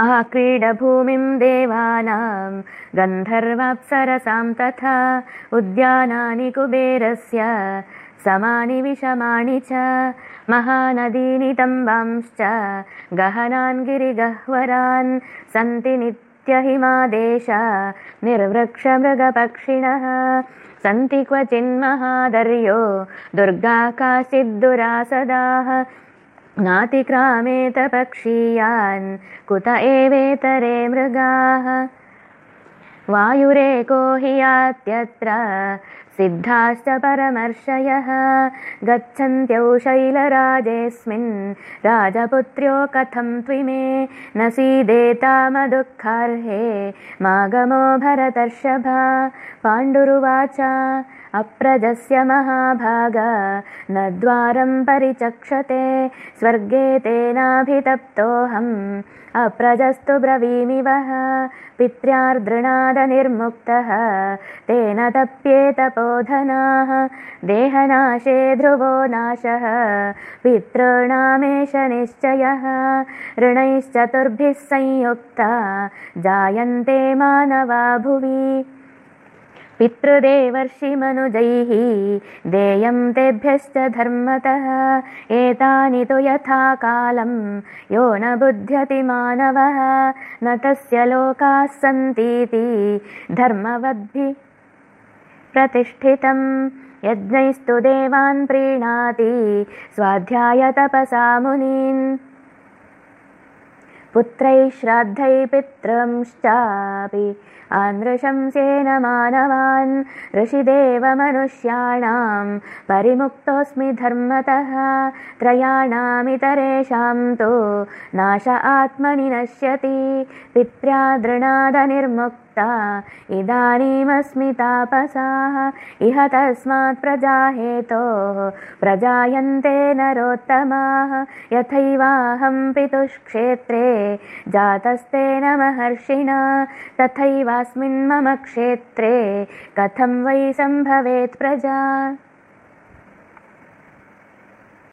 आक्रीडभूमिं देवानां गन्धर्वाप्सरसां तथा उद्यानानि कुबेरस्य समानि विषमाणि च महानदीनि तम्बांश्च गहनान् गिरिगह्वरान् सन्ति नित्यहिमादेश निर्वृक्षमृगपक्षिणः सन्ति क्वचिन्महादर्यो दुर्गा काचिद्दुरासदाः नातिक्रामेतपक्षीयान् कुत एवेतरे मृगाः? वायुरेको हि यात्यत्र सिद्धाश्च परमर्षयः। गच्छन्त्यौ शैलराजेऽस्मिन् राजपुत्र्यो कथं त्विमे? न सीदेतामदुःखार्हे मागमो भरतर्षभा। पाण्डुरुवाच अप्रजस्य महाभाग। न द्वारं परिचक्षते। स्वर्गे तेनाभितप्तोऽहम्। अप्रजस्तु ब्रवीमि वः पित्र्यार्दृणादनिर्मुक्तः तेन तप्येतपोधनाः देहनाशे ध्रुवो नाशः। पितॄणामेष निश्चयः। ऋणैश्चतुर्भिः संयुक्ता। जायन्ते मानवा भुवि पितृदेवर्षिमनुजैः देयं तेभ्यश्च धर्मतः एतानि तु यथा कालं यो न बुध्यति मानवः न तस्य लोकाः सन्तीति धर्मवद्भिः प्रतिष्ठितं यज्ञैस्तु देवान् प्रीणाति स्वाध्यायतपसा मुनीन् पुत्रैः श्राद्धै पितृंश्चापि आनृशंसेन मानवान् ऋषिदेवमनुष्याणां परिमुक्तोऽस्मि धर्मतः त्रयाणामितरेषां तु नाश आत्मनि नश्यति पित्र्यादृणादनिर्मुक्ता इदानीमस्मि तापसाः। इह तस्मात् प्रजाहेतोः प्रजायन्ते नरोत्तमाः। यथैवाहं पितुष्क्षेत्रे जातस्तेन महर्षिणा। तथैवास्मिन् मम क्षेत्रे कथं वै सम्भवेत् प्रजा